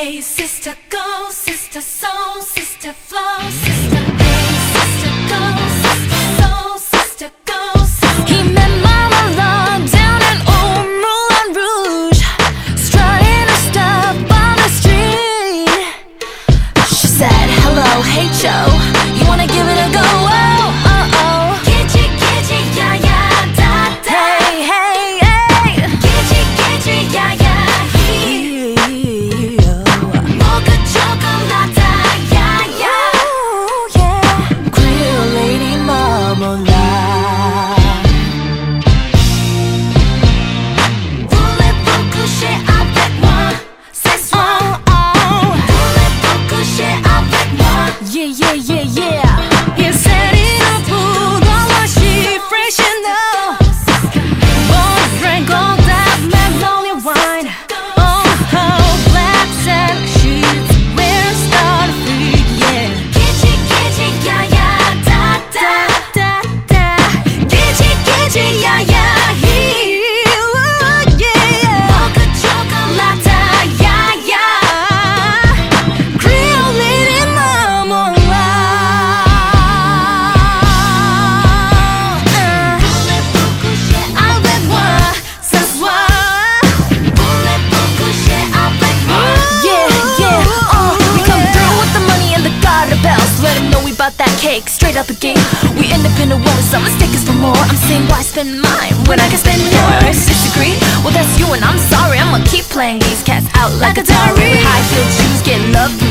Sister, go, sister, soul, sister, flow, sister. cake straight up a game, We end up in a war, some mistakes for more. I'm saying, why spend mine when I can spend yours? Disagree? Well, that's you, and I'm sorry. I'ma keep playing these cats out like, like Atari. High heel shoes get love.